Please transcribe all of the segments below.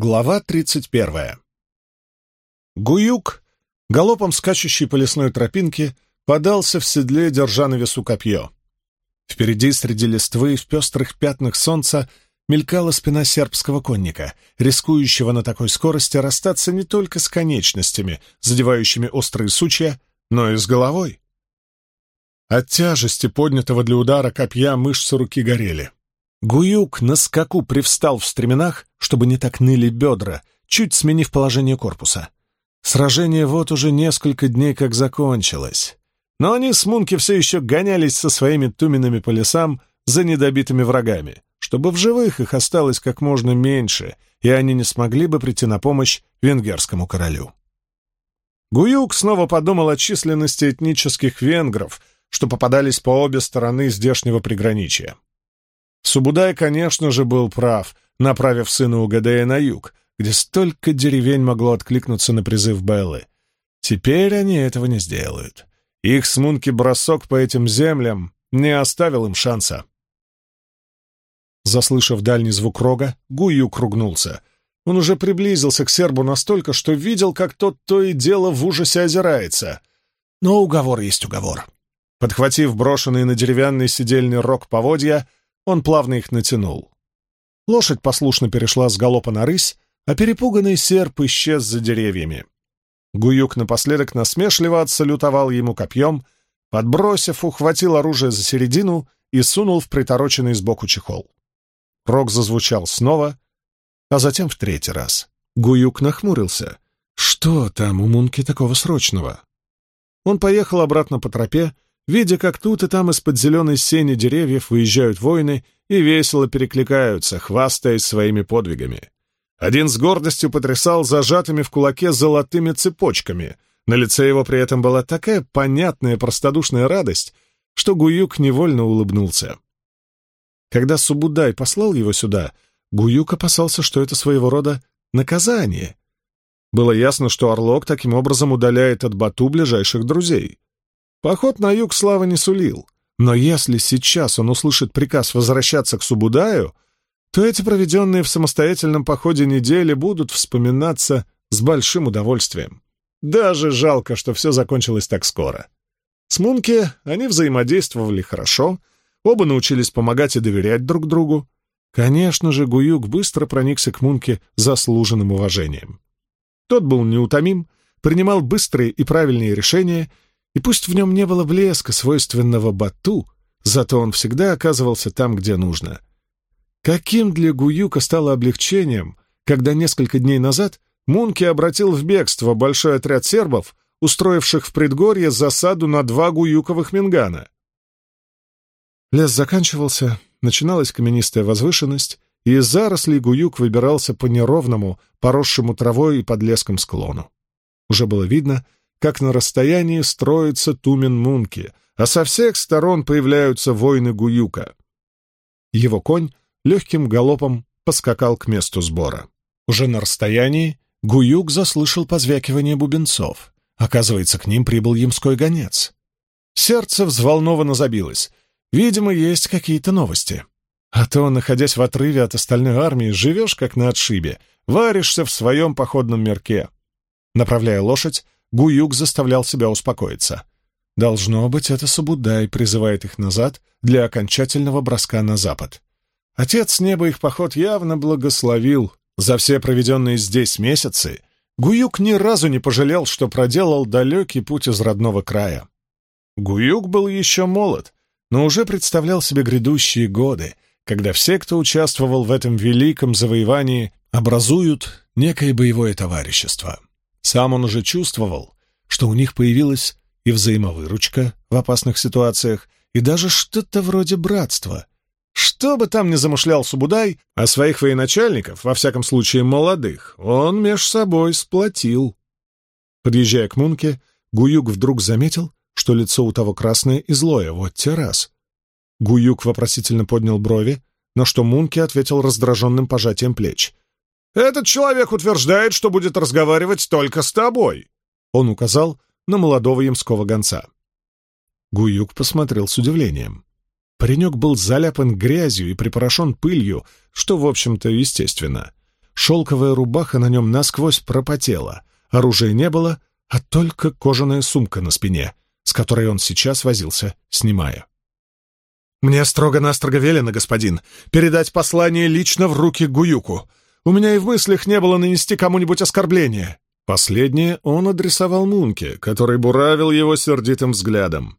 Глава 31. Гуюк, галопом скачущий по лесной тропинке, подался в седле, держа на весу копье. Впереди, среди листвы, в пестрых пятнах солнца, мелькала спина сербского конника, рискующего на такой скорости расстаться не только с конечностями, задевающими острые сучья, но и с головой. От тяжести поднятого для удара копья мышцы руки горели. Гуюк на скаку привстал в стременах, чтобы не так ныли бедра, чуть сменив положение корпуса. Сражение вот уже несколько дней как закончилось. Но они с Мунки все еще гонялись со своими туменами по лесам за недобитыми врагами, чтобы в живых их осталось как можно меньше, и они не смогли бы прийти на помощь венгерскому королю. Гуюк снова подумал о численности этнических венгров, что попадались по обе стороны здешнего приграничья. Субудай, конечно же, был прав, направив сына Угадея на юг, где столько деревень могло откликнуться на призыв Беллы. Теперь они этого не сделают. Их смунки бросок по этим землям не оставил им шанса. Заслышав дальний звук рога, Гую кругнулся. Он уже приблизился к сербу настолько, что видел, как тот то и дело в ужасе озирается. Но уговор есть уговор. Подхватив брошенный на деревянный сидельный рог поводья, он плавно их натянул. Лошадь послушно перешла с галопа на рысь, а перепуганный серп исчез за деревьями. Гуюк напоследок насмешливо отсалютовал ему копьем, подбросив, ухватил оружие за середину и сунул в притороченный сбоку чехол. Рог зазвучал снова, а затем в третий раз. Гуюк нахмурился. Что там у Мунки такого срочного? Он поехал обратно по тропе, видя, как тут и там из-под зеленой сени деревьев выезжают воины и весело перекликаются, хвастаясь своими подвигами. Один с гордостью потрясал зажатыми в кулаке золотыми цепочками. На лице его при этом была такая понятная простодушная радость, что Гуюк невольно улыбнулся. Когда Субудай послал его сюда, Гуюк опасался, что это своего рода наказание. Было ясно, что Орлок таким образом удаляет от Бату ближайших друзей. Поход на юг славы не сулил, но если сейчас он услышит приказ возвращаться к Субудаю, то эти проведенные в самостоятельном походе недели будут вспоминаться с большим удовольствием. Даже жалко, что все закончилось так скоро. С Мунки они взаимодействовали хорошо, оба научились помогать и доверять друг другу. Конечно же, Гуюк быстро проникся к Мунке заслуженным уважением. Тот был неутомим, принимал быстрые и правильные решения — и пусть в нем не было блеска, свойственного Бату, зато он всегда оказывался там, где нужно. Каким для Гуюка стало облегчением, когда несколько дней назад Мунки обратил в бегство большой отряд сербов, устроивших в предгорье засаду на два гуюковых мингана. Лес заканчивался, начиналась каменистая возвышенность, и из зарослей Гуюк выбирался по неровному, поросшему травой и подлеском склону. Уже было видно, как на расстоянии строится Тумен-Мунки, а со всех сторон появляются воины Гуюка. Его конь легким галопом поскакал к месту сбора. Уже на расстоянии Гуюк заслышал позвякивание бубенцов. Оказывается, к ним прибыл ямской гонец. Сердце взволнованно забилось. Видимо, есть какие-то новости. А то, находясь в отрыве от остальной армии, живешь как на отшибе, варишься в своем походном мерке. Направляя лошадь, Гуюк заставлял себя успокоиться. Должно быть, это Сабудай призывает их назад для окончательного броска на запад. Отец неба их поход явно благословил. За все проведенные здесь месяцы Гуюк ни разу не пожалел, что проделал далекий путь из родного края. Гуюк был еще молод, но уже представлял себе грядущие годы, когда все, кто участвовал в этом великом завоевании, образуют некое боевое товарищество. Сам он уже чувствовал, что у них появилась и взаимовыручка в опасных ситуациях, и даже что-то вроде братства. Что бы там ни замышлял Субудай, а своих военачальников, во всяком случае молодых, он меж собой сплотил. Подъезжая к Мунке, Гуюк вдруг заметил, что лицо у того красное и злое, вот те раз. Гуюк вопросительно поднял брови, на что Мунке ответил раздраженным пожатием плеч. Этот человек утверждает, что будет разговаривать только с тобой. Он указал на молодого ямского гонца. Гуюк посмотрел с удивлением. Паренек был заляпан грязью и припорошен пылью, что, в общем-то, естественно. Шелковая рубаха на нем насквозь пропотела, оружия не было, а только кожаная сумка на спине, с которой он сейчас возился, снимая. «Мне строго-настрого велено, господин, передать послание лично в руки Гуюку. У меня и в мыслях не было нанести кому-нибудь оскорбление». Последнее он адресовал Мунке, который буравил его сердитым взглядом.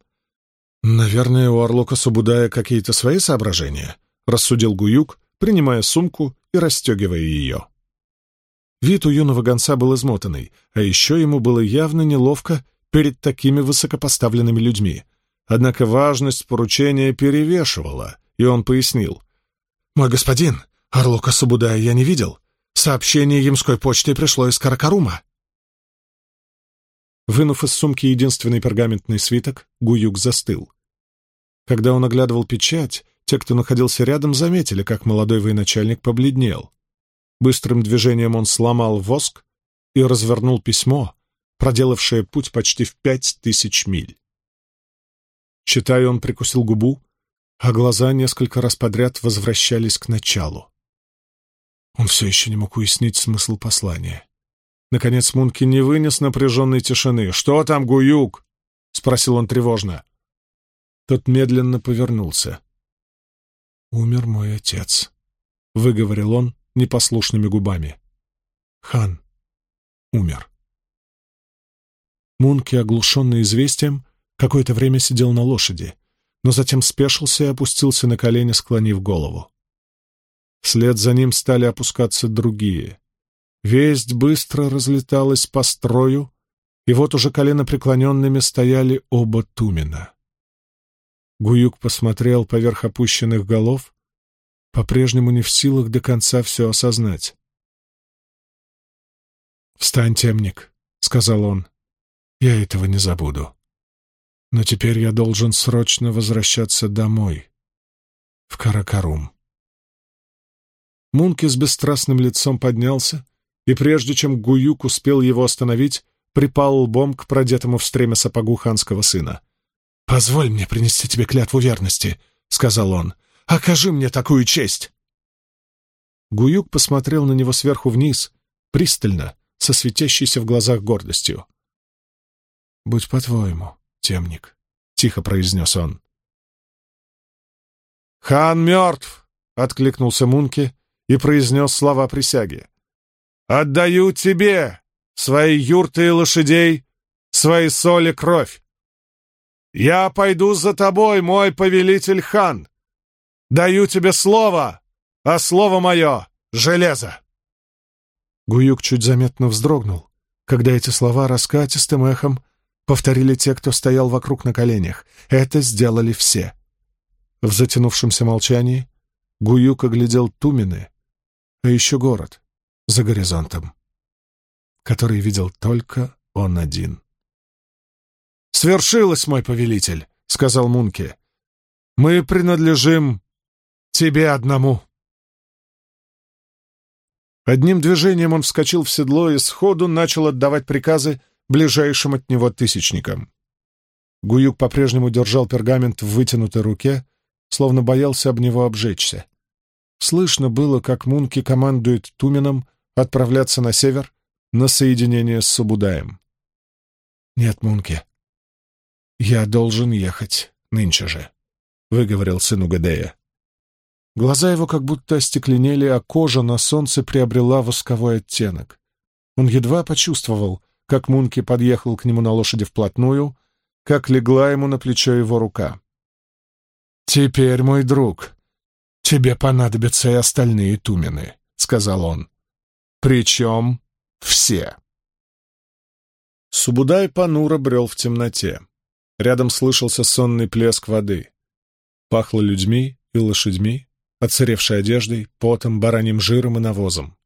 «Наверное, у Орлока Субудая какие-то свои соображения», — рассудил Гуюк, принимая сумку и расстегивая ее. Вид у юного гонца был измотанный, а еще ему было явно неловко перед такими высокопоставленными людьми. Однако важность поручения перевешивала, и он пояснил. «Мой господин, Орлока Субудая я не видел. Сообщение ямской почты пришло из Каракарума». Вынув из сумки единственный пергаментный свиток, Гуюк застыл. Когда он оглядывал печать, те, кто находился рядом, заметили, как молодой военачальник побледнел. Быстрым движением он сломал воск и развернул письмо, проделавшее путь почти в пять тысяч миль. Читая, он прикусил губу, а глаза несколько раз подряд возвращались к началу. Он все еще не мог уяснить смысл послания. Наконец Мунки не вынес напряженной тишины. «Что там, Гуюк?» — спросил он тревожно. Тот медленно повернулся. «Умер мой отец», — выговорил он, непослушными губами. Хан умер. Мунки, оглушенный известием, какое-то время сидел на лошади, но затем спешился и опустился на колени, склонив голову. Вслед за ним стали опускаться другие. Весть быстро разлеталась по строю, и вот уже колено преклоненными стояли оба Тумина. Гуюк посмотрел поверх опущенных голов по-прежнему не в силах до конца все осознать. «Встань, темник», — сказал он. «Я этого не забуду. Но теперь я должен срочно возвращаться домой, в Каракарум». Мунки с бесстрастным лицом поднялся, и прежде чем Гуюк успел его остановить, припал лбом к продетому в стремя сапогу ханского сына. «Позволь мне принести тебе клятву верности», — сказал он. Окажи мне такую честь!» Гуюк посмотрел на него сверху вниз, пристально, со светящейся в глазах гордостью. «Будь по-твоему, темник», — тихо произнес он. «Хан мертв!» — откликнулся Мунки и произнес слова присяги. «Отдаю тебе свои юрты и лошадей, свои соли кровь. Я пойду за тобой, мой повелитель хан, Даю тебе слово, а слово мое — железо!» Гуюк чуть заметно вздрогнул, когда эти слова раскатистым эхом повторили те, кто стоял вокруг на коленях. Это сделали все. В затянувшемся молчании Гуюк оглядел Тумины, а еще город за горизонтом, который видел только он один. «Свершилось, мой повелитель!» — сказал Мунке. «Мы принадлежим Тебе одному!» Одним движением он вскочил в седло и сходу начал отдавать приказы ближайшим от него тысячникам. Гуюк по-прежнему держал пергамент в вытянутой руке, словно боялся об него обжечься. Слышно было, как Мунки командует Туменом отправляться на север на соединение с Субудаем. «Нет, Мунки, я должен ехать нынче же», — выговорил сын Угадея. Глаза его как будто остекленели, а кожа на солнце приобрела восковой оттенок. Он едва почувствовал, как Мунки подъехал к нему на лошади вплотную, как легла ему на плечо его рука. «Теперь, мой друг, тебе понадобятся и остальные тумены», — сказал он. «Причем все». Субудай понуро брел в темноте. Рядом слышался сонный плеск воды. Пахло людьми и лошадьми, отсыревшей одеждой, потом, бараньим жиром и навозом.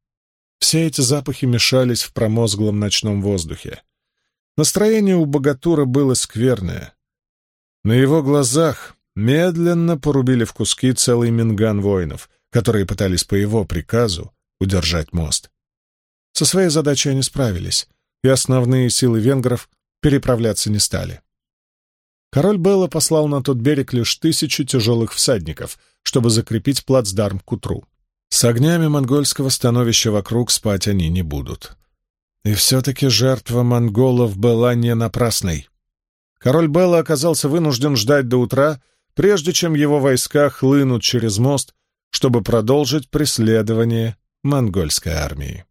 Все эти запахи мешались в промозглом ночном воздухе. Настроение у богатура было скверное. На его глазах медленно порубили в куски целый минган воинов, которые пытались по его приказу удержать мост. Со своей задачей они справились, и основные силы венгров переправляться не стали. Король Белла послал на тот берег лишь тысячу тяжелых всадников, чтобы закрепить плацдарм к утру. С огнями монгольского становища вокруг спать они не будут. И все-таки жертва монголов была не напрасной. Король Белла оказался вынужден ждать до утра, прежде чем его войска хлынут через мост, чтобы продолжить преследование монгольской армии.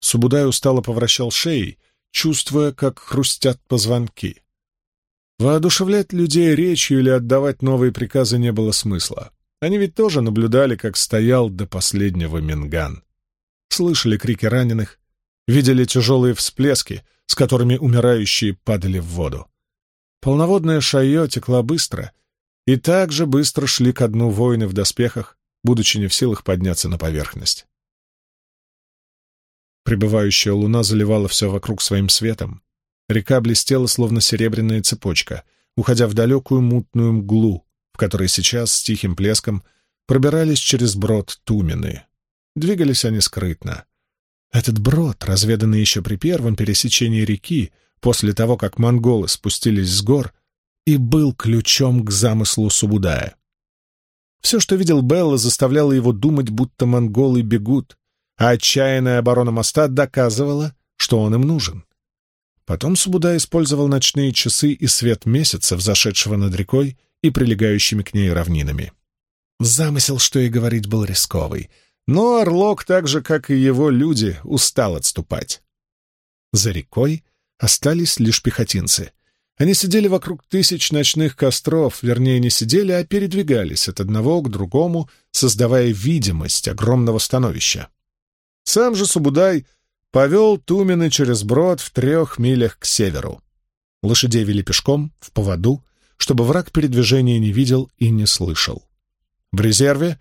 Субудай устало повращал шеей, чувствуя, как хрустят позвонки. Воодушевлять людей речью или отдавать новые приказы не было смысла. Они ведь тоже наблюдали, как стоял до последнего Минган. Слышали крики раненых, видели тяжелые всплески, с которыми умирающие падали в воду. Полноводная шайо текла быстро, и так же быстро шли ко дну воины в доспехах, будучи не в силах подняться на поверхность. Прибывающая луна заливала все вокруг своим светом. Река блестела, словно серебряная цепочка, уходя в далекую мутную мглу, в которой сейчас с тихим плеском пробирались через брод тумены. Двигались они скрытно. Этот брод, разведанный еще при первом пересечении реки, после того, как монголы спустились с гор, и был ключом к замыслу Субудая. Все, что видел Белла, заставляло его думать, будто монголы бегут, а отчаянная оборона моста доказывала, что он им нужен. Потом Субуда использовал ночные часы и свет месяца, взошедшего над рекой и прилегающими к ней равнинами. Замысел, что и говорить, был рисковый, но Орлок, так же, как и его люди, устал отступать. За рекой остались лишь пехотинцы. Они сидели вокруг тысяч ночных костров, вернее, не сидели, а передвигались от одного к другому, создавая видимость огромного становища. Сам же Субудай повел Тумины через брод в трех милях к северу. Лошадей вели пешком, в поводу, чтобы враг передвижения не видел и не слышал. В резерве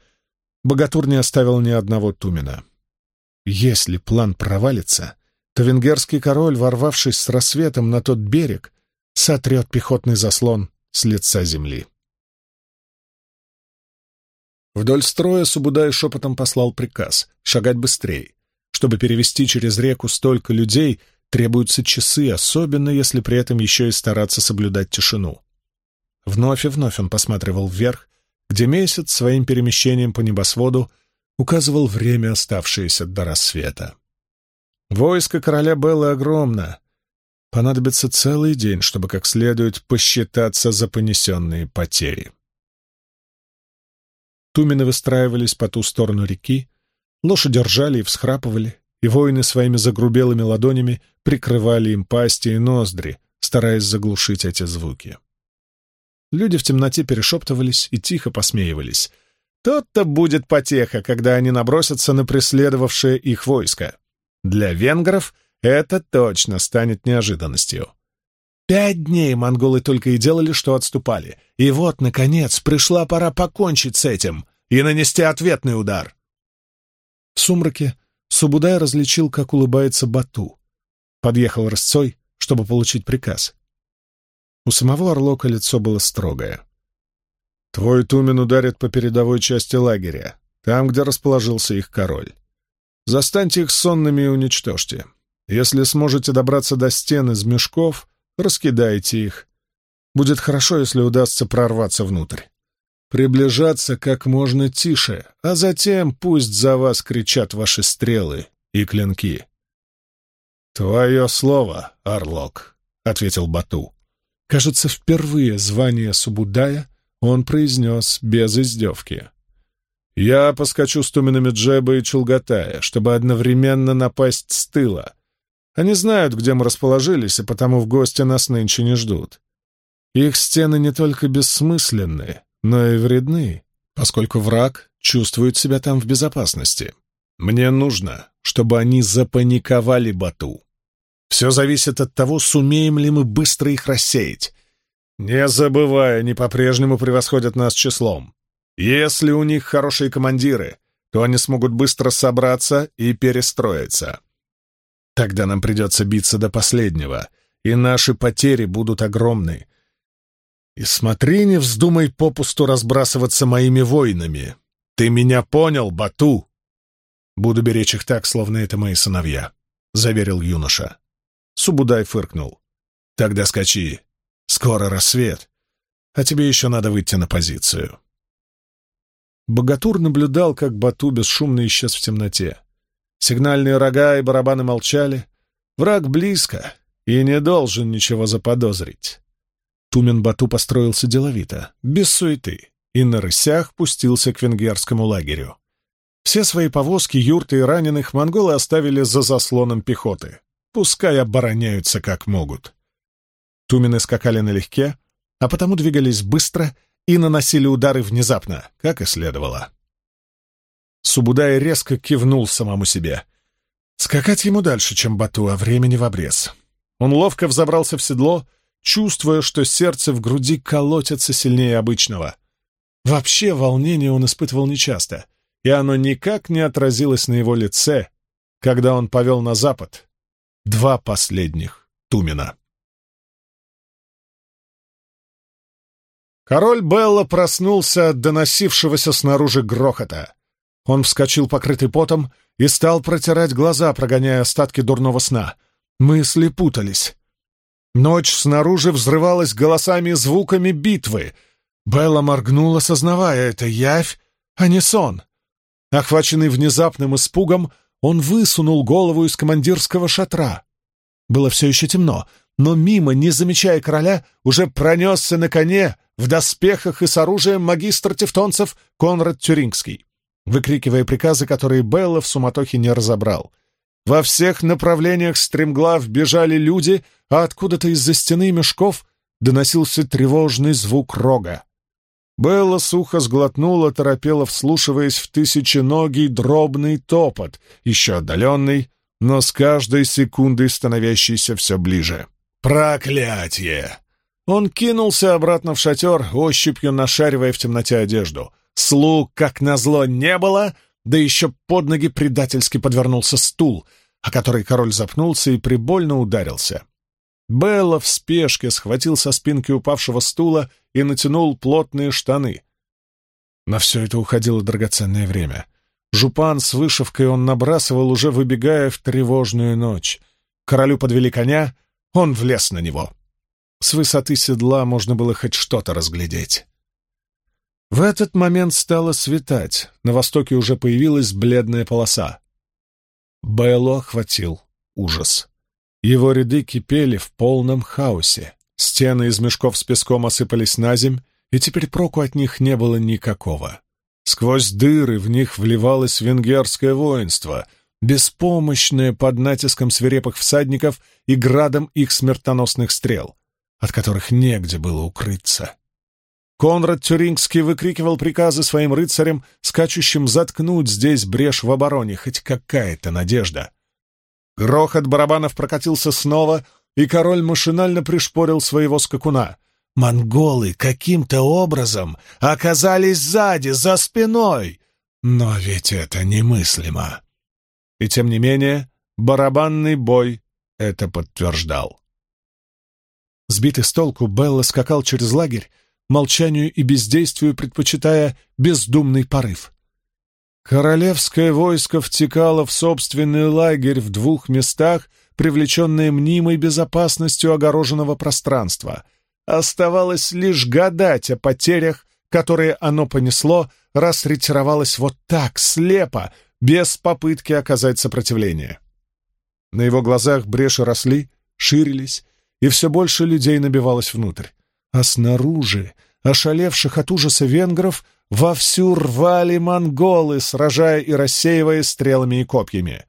Богатур не оставил ни одного Тумина. Если план провалится, то венгерский король, ворвавшись с рассветом на тот берег, сотрет пехотный заслон с лица земли. Вдоль строя Субудай шепотом послал приказ шагать быстрее. Чтобы перевести через реку столько людей, требуются часы, особенно если при этом еще и стараться соблюдать тишину. Вновь и вновь он посматривал вверх, где месяц своим перемещением по небосводу указывал время, оставшееся до рассвета. Войско короля Беллы огромно. Понадобится целый день, чтобы как следует посчитаться за понесенные потери. Тумены выстраивались по ту сторону реки, лошади ржали и всхрапывали, и воины своими загрубелыми ладонями прикрывали им пасти и ноздри, стараясь заглушить эти звуки. Люди в темноте перешептывались и тихо посмеивались. Тот-то будет потеха, когда они набросятся на преследовавшее их войско. Для венгров это точно станет неожиданностью. Пять дней монголы только и делали, что отступали. И вот, наконец, пришла пора покончить с этим и нанести ответный удар. В сумраке Субудай различил, как улыбается Бату. Подъехал рысцой, чтобы получить приказ. У самого Орлока лицо было строгое. «Твой Тумен ударит по передовой части лагеря, там, где расположился их король. Застаньте их сонными и уничтожьте. Если сможете добраться до стен из мешков, раскидайте их. Будет хорошо, если удастся прорваться внутрь. Приближаться как можно тише, а затем пусть за вас кричат ваши стрелы и клинки. «Твое слово, Орлок», — ответил Бату. Кажется, впервые звание Субудая он произнес без издевки. «Я поскочу с туменами Джеба и Чулгатая, чтобы одновременно напасть с тыла. Они знают, где мы расположились, и потому в гости нас нынче не ждут. Их стены не только бессмысленны, но и вредны, поскольку враг чувствует себя там в безопасности. Мне нужно, чтобы они запаниковали Бату. Все зависит от того, сумеем ли мы быстро их рассеять. Не забывая, они по-прежнему превосходят нас числом. Если у них хорошие командиры, то они смогут быстро собраться и перестроиться. Тогда нам придется биться до последнего, и наши потери будут огромны. И смотри, не вздумай попусту разбрасываться моими воинами. Ты меня понял, Бату? Буду беречь их так, словно это мои сыновья, — заверил юноша. Субудай фыркнул. «Тогда скачи. Скоро рассвет, а тебе еще надо выйти на позицию». Богатур наблюдал, как Бату бесшумно исчез в темноте. Сигнальные рога и барабаны молчали. Враг близко и не должен ничего заподозрить. Тумен Бату построился деловито, без суеты, и на рысях пустился к венгерскому лагерю. Все свои повозки, юрты и раненых монголы оставили за заслоном пехоты. Пускай обороняются как могут. Тумены скакали налегке, а потому двигались быстро и наносили удары внезапно, как и следовало. Субудай резко кивнул самому себе. Скакать ему дальше, чем Бату, а времени в обрез. Он ловко взобрался в седло, чувствуя, что сердце в груди колотится сильнее обычного. Вообще волнение он испытывал нечасто, и оно никак не отразилось на его лице, когда он повел на запад два последних Тумена. Король Белла проснулся от доносившегося снаружи грохота. Он вскочил, покрытый потом, и стал протирать глаза, прогоняя остатки дурного сна. Мысли путались. Ночь снаружи взрывалась голосами и звуками битвы. Белла моргнула, сознавая это явь, а не сон. Охваченный внезапным испугом, он высунул голову из командирского шатра. Было все еще темно, но мимо, не замечая короля, уже пронесся на коне в доспехах и с оружием магистр тевтонцев Конрад Тюрингский, выкрикивая приказы, которые Белла в суматохе не разобрал. Во всех направлениях стремглав бежали люди, а откуда-то из-за стены мешков доносился тревожный звук рога. Белла сухо сглотнула, торопела, вслушиваясь в тысяченогий дробный топот, еще отдаленный, но с каждой секундой становящийся все ближе. «Проклятие!» Он кинулся обратно в шатер, ощупью нашаривая в темноте одежду. Слуг, как назло, не было, да еще под ноги предательски подвернулся стул, о который король запнулся и прибольно ударился. Белла в спешке схватил со спинки упавшего стула и натянул плотные штаны. На все это уходило драгоценное время. Жупан с вышивкой он набрасывал, уже выбегая в тревожную ночь. Королю подвели коня, он влез на него. С высоты седла можно было хоть что-то разглядеть. В этот момент стало светать, на востоке уже появилась бледная полоса. Белло охватил ужас. Его ряды кипели в полном хаосе. Стены из мешков с песком осыпались на земь, и теперь проку от них не было никакого. Сквозь дыры в них вливалось венгерское воинство, беспомощное под натиском свирепых всадников и градом их смертоносных стрел от которых негде было укрыться. Конрад Тюрингский выкрикивал приказы своим рыцарям, скачущим заткнуть здесь брешь в обороне, хоть какая-то надежда. Грохот барабанов прокатился снова, и король машинально пришпорил своего скакуна. Монголы каким-то образом оказались сзади, за спиной. Но ведь это немыслимо. И тем не менее, барабанный бой это подтверждал. Сбитый с толку, Белла скакал через лагерь, молчанию и бездействию предпочитая бездумный порыв. Королевское войско втекало в собственный лагерь в двух местах, привлеченное мнимой безопасностью огороженного пространства. Оставалось лишь гадать о потерях, которые оно понесло, раз ретировалось вот так, слепо, без попытки оказать сопротивление. На его глазах бреши росли, ширились, и все больше людей набивалось внутрь. А снаружи, ошалевших от ужаса венгров, вовсю рвали монголы, сражая и рассеивая стрелами и копьями.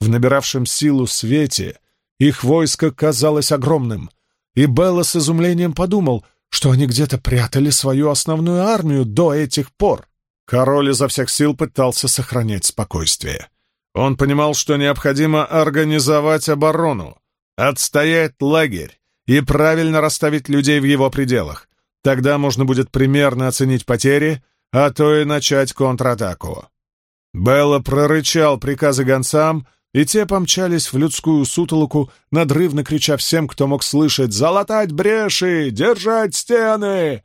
В набиравшем силу свете их войско казалось огромным, и Белла с изумлением подумал, что они где-то прятали свою основную армию до этих пор. Король изо всех сил пытался сохранять спокойствие. Он понимал, что необходимо организовать оборону, отстоять лагерь и правильно расставить людей в его пределах. Тогда можно будет примерно оценить потери, а то и начать контратаку. Белла прорычал приказы гонцам, и те помчались в людскую сутолоку, надрывно крича всем, кто мог слышать «Залатать бреши! Держать стены!»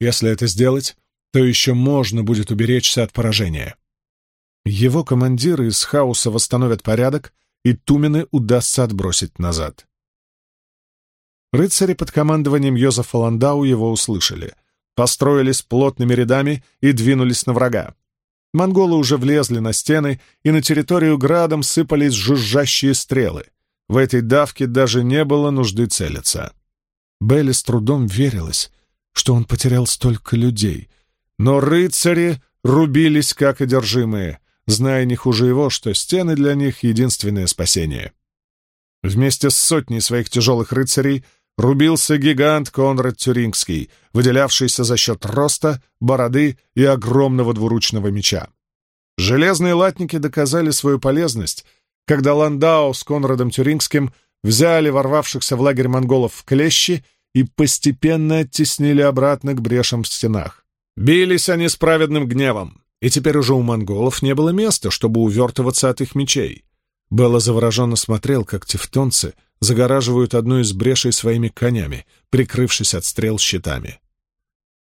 Если это сделать, то еще можно будет уберечься от поражения. Его командиры из хаоса восстановят порядок, и Тумены удастся отбросить назад. Рыцари под командованием Йозефа Ландау его услышали. построились плотными рядами и двинулись на врага. Монголы уже влезли на стены, и на территорию градом сыпались жужжащие стрелы. В этой давке даже не было нужды целиться. Белли с трудом верилась, что он потерял столько людей. Но рыцари рубились как одержимые, зная не хуже его, что стены для них — единственное спасение. Вместе с сотней своих тяжелых рыцарей рубился гигант Конрад Тюрингский, выделявшийся за счет роста, бороды и огромного двуручного меча. Железные латники доказали свою полезность, когда Ландау с Конрадом Тюрингским взяли ворвавшихся в лагерь монголов в клещи и постепенно оттеснили обратно к брешам в стенах. Бились они с праведным гневом, и теперь уже у монголов не было места, чтобы увертываться от их мечей. Белла завороженно смотрел, как тевтонцы загораживают одну из брешей своими конями, прикрывшись от стрел щитами.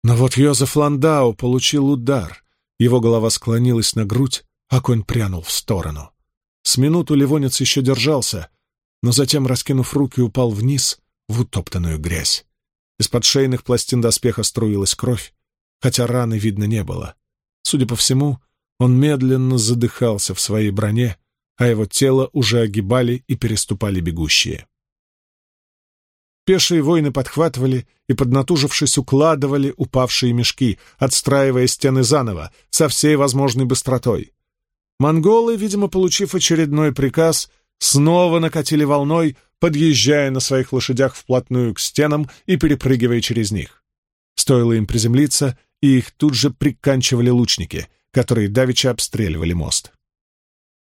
Но вот Йозеф Ландау получил удар. Его голова склонилась на грудь, а конь прянул в сторону. С минуту Ливонец еще держался, но затем, раскинув руки, упал вниз в утоптанную грязь. Из-под шейных пластин доспеха струилась кровь, хотя раны видно не было. Судя по всему, он медленно задыхался в своей броне, а его тело уже огибали и переступали бегущие. Пешие воины подхватывали и, поднатужившись, укладывали упавшие мешки, отстраивая стены заново, со всей возможной быстротой. Монголы, видимо, получив очередной приказ, снова накатили волной, подъезжая на своих лошадях вплотную к стенам и перепрыгивая через них. Стоило им приземлиться, и их тут же приканчивали лучники, которые давеча обстреливали мост.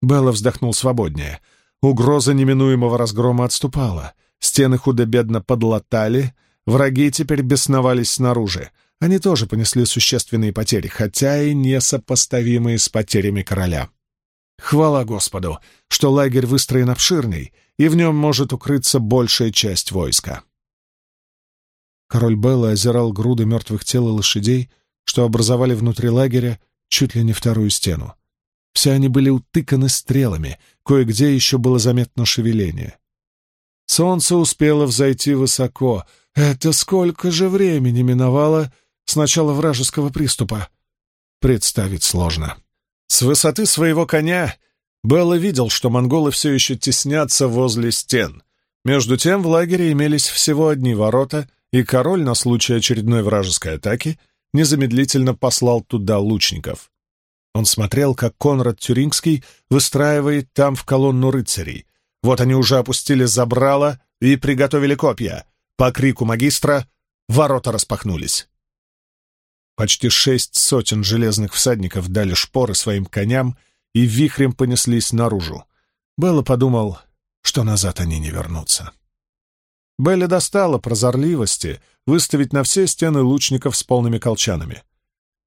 Белла вздохнул свободнее. Угроза неминуемого разгрома отступала. Стены худо-бедно подлатали, враги теперь бесновались снаружи. Они тоже понесли существенные потери, хотя и несопоставимые с потерями короля. Хвала Господу, что лагерь выстроен обширней, и в нем может укрыться большая часть войска. Король Белла озирал груды мертвых тел и лошадей, что образовали внутри лагеря чуть ли не вторую стену. Все они были утыканы стрелами, кое-где еще было заметно шевеление. Солнце успело взойти высоко. Это сколько же времени миновало с начала вражеского приступа? Представить сложно. С высоты своего коня Белла видел, что монголы все еще теснятся возле стен. Между тем в лагере имелись всего одни ворота, и король на случай очередной вражеской атаки незамедлительно послал туда лучников. Он смотрел, как Конрад Тюрингский выстраивает там в колонну рыцарей. Вот они уже опустили забрало и приготовили копья. По крику магистра ворота распахнулись. Почти шесть сотен железных всадников дали шпоры своим коням и вихрем понеслись наружу. Белла подумал, что назад они не вернутся. Белли достала прозорливости выставить на все стены лучников с полными колчанами.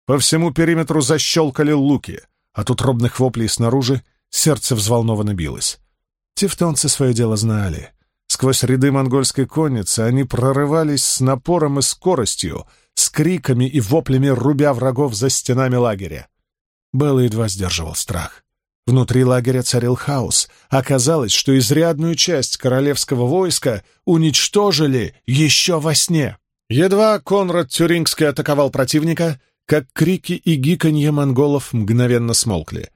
По всему периметру защелкали луки. От утробных воплей снаружи сердце взволнованно билось. Тевтонцы свое дело знали. Сквозь ряды монгольской конницы они прорывались с напором и скоростью, с криками и воплями рубя врагов за стенами лагеря. Белла едва сдерживал страх. Внутри лагеря царил хаос. Оказалось, что изрядную часть королевского войска уничтожили еще во сне. Едва Конрад Тюрингский атаковал противника, как крики и гиканье монголов мгновенно смолкли.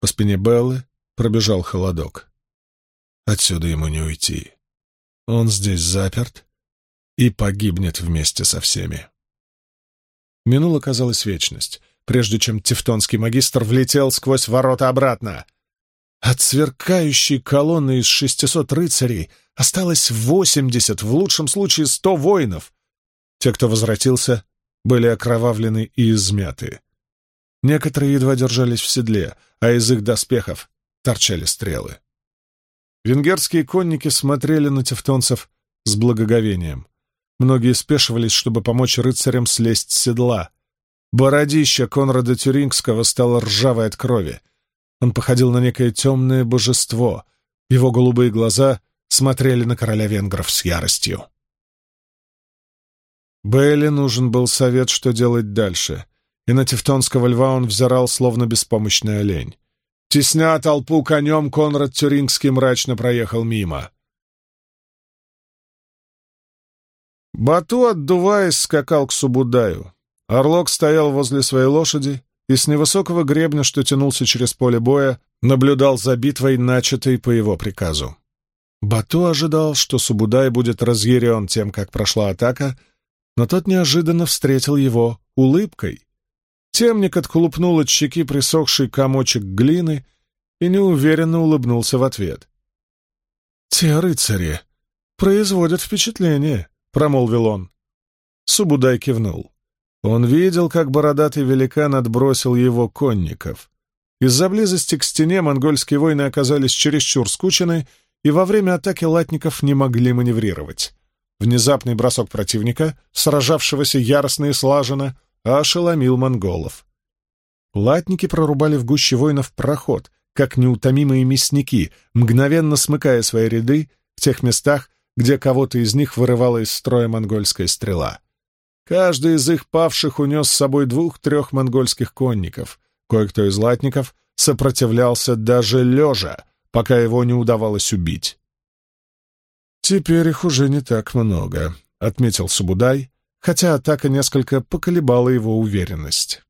По спине Беллы пробежал холодок. Отсюда ему не уйти. Он здесь заперт и погибнет вместе со всеми. Минула, казалось, вечность, прежде чем тевтонский магистр влетел сквозь ворота обратно. От сверкающей колонны из шестисот рыцарей осталось восемьдесят, в лучшем случае сто воинов. Те, кто возвратился, были окровавлены и измяты. Некоторые едва держались в седле, а из их доспехов торчали стрелы. Венгерские конники смотрели на тевтонцев с благоговением. Многие спешивались, чтобы помочь рыцарям слезть с седла. Бородища Конрада Тюрингского стало ржавой от крови. Он походил на некое темное божество. Его голубые глаза смотрели на короля венгров с яростью. Бейли нужен был совет, что делать дальше, и на тевтонского льва он взирал, словно беспомощный олень. Тесня толпу конем, Конрад Тюрингский мрачно проехал мимо. Бату, отдуваясь, скакал к Субудаю. Орлок стоял возле своей лошади и с невысокого гребня, что тянулся через поле боя, наблюдал за битвой, начатой по его приказу. Бату ожидал, что Субудай будет разъярен тем, как прошла атака, но тот неожиданно встретил его улыбкой. Темник отхлупнул от щеки присохший комочек глины и неуверенно улыбнулся в ответ. «Те рыцари производят впечатление», — промолвил он. Субудай кивнул. Он видел, как бородатый великан отбросил его конников. Из-за близости к стене монгольские воины оказались чересчур скучены и во время атаки латников не могли маневрировать. Внезапный бросок противника, сражавшегося яростно и слаженно, ошеломил монголов. Латники прорубали в гуще воинов проход, как неутомимые мясники, мгновенно смыкая свои ряды в тех местах, где кого-то из них вырывала из строя монгольская стрела. Каждый из их павших унес с собой двух-трех монгольских конников. Кое-кто из латников сопротивлялся даже лежа, пока его не удавалось убить. «Теперь их уже не так много», — отметил Субудай, хотя атака несколько поколебала его уверенность.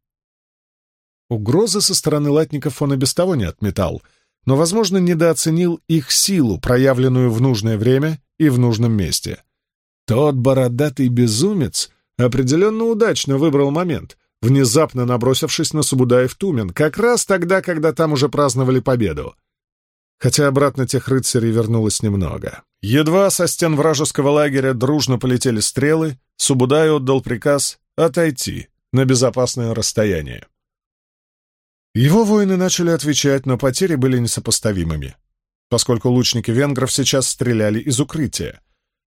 Угрозы со стороны латников он и без того не отметал, но, возможно, недооценил их силу, проявленную в нужное время и в нужном месте. Тот бородатый безумец определенно удачно выбрал момент, внезапно набросившись на Субудаев Тумен, как раз тогда, когда там уже праздновали победу. Хотя обратно тех рыцарей вернулось немного. Едва со стен вражеского лагеря дружно полетели стрелы, Субудай отдал приказ отойти на безопасное расстояние. Его воины начали отвечать, но потери были несопоставимыми, поскольку лучники венгров сейчас стреляли из укрытия.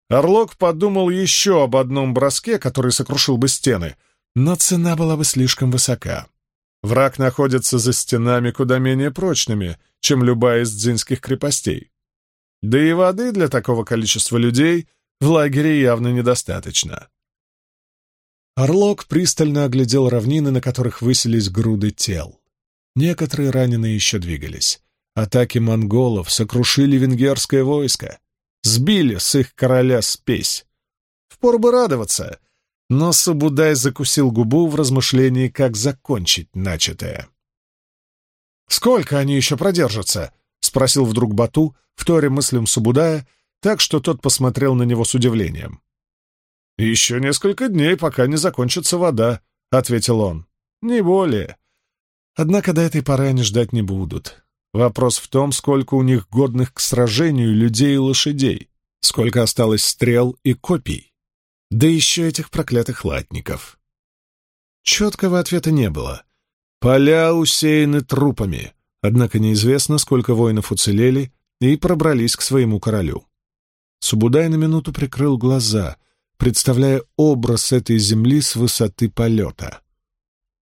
Орлок подумал еще об одном броске, который сокрушил бы стены, но цена была бы слишком высока. Враг находится за стенами куда менее прочными, чем любая из дзинских крепостей. Да и воды для такого количества людей в лагере явно недостаточно. Орлок пристально оглядел равнины, на которых высились груды тел. Некоторые раненые еще двигались. Атаки монголов сокрушили венгерское войско сбили с их короля спесь. Впору бы радоваться, но Сабудай закусил губу в размышлении, как закончить начатое. «Сколько они еще продержатся?» — спросил вдруг Бату, вторя мыслям Сабудая, так что тот посмотрел на него с удивлением. «Еще несколько дней, пока не закончится вода», — ответил он. «Не более. Однако до этой поры они ждать не будут. Вопрос в том, сколько у них годных к сражению людей и лошадей, сколько осталось стрел и копий, да еще этих проклятых латников. Четкого ответа не было. Поля усеяны трупами, однако неизвестно, сколько воинов уцелели и пробрались к своему королю. Субудай на минуту прикрыл глаза, представляя образ этой земли с высоты полета.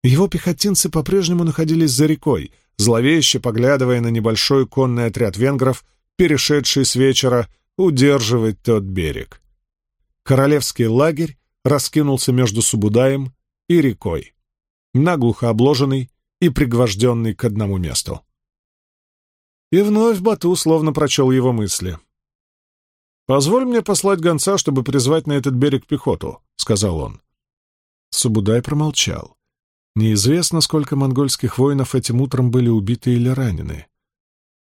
Его пехотинцы по-прежнему находились за рекой, зловеще поглядывая на небольшой конный отряд венгров, перешедший с вечера удерживать тот берег. Королевский лагерь раскинулся между Субудаем и рекой, наглухо обложенный и пригвожденный к одному месту. И вновь Бату словно прочел его мысли. «Позволь мне послать гонца, чтобы призвать на этот берег пехоту», — сказал он. Субудай промолчал. Неизвестно, сколько монгольских воинов этим утром были убиты или ранены.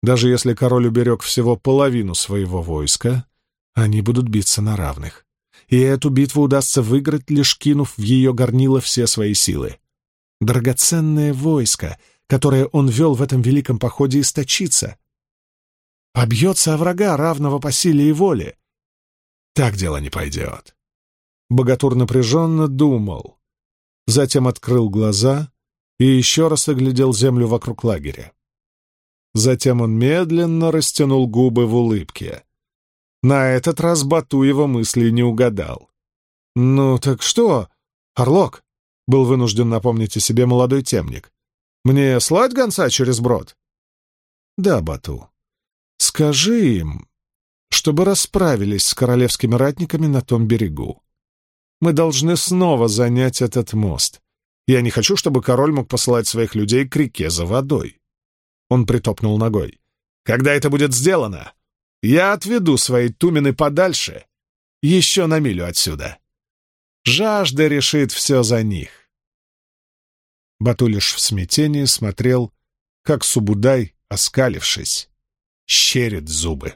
Даже если король уберег всего половину своего войска, они будут биться на равных. И эту битву удастся выиграть, лишь кинув в ее горнило все свои силы. Драгоценное войско, которое он вел в этом великом походе, источится. Побьется о врага, равного по силе и воле. Так дело не пойдет. Богатур напряженно думал, затем открыл глаза и еще раз оглядел землю вокруг лагеря. Затем он медленно растянул губы в улыбке. На этот раз Бату его мысли не угадал. «Ну так что, Орлок?» — был вынужден напомнить о себе молодой темник. «Мне слать гонца через брод?» «Да, Бату. Скажи им, чтобы расправились с королевскими ратниками на том берегу. Мы должны снова занять этот мост. Я не хочу, чтобы король мог посылать своих людей к реке за водой. Он притопнул ногой. Когда это будет сделано, я отведу свои тумены подальше, еще на милю отсюда. Жажда решит все за них. Бату лишь в смятении смотрел, как Субудай, оскалившись, щерит зубы.